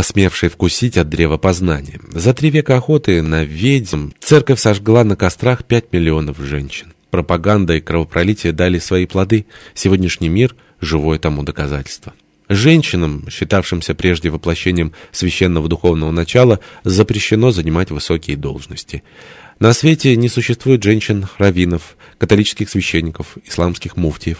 посмевшие вкусить от древа познания. За три века охоты на ведьм церковь сожгла на кострах пять миллионов женщин. Пропаганда и кровопролитие дали свои плоды. Сегодняшний мир – живое тому доказательство. Женщинам, считавшимся прежде воплощением священного духовного начала, запрещено занимать высокие должности. На свете не существует женщин-раввинов, католических священников, исламских муфтиев.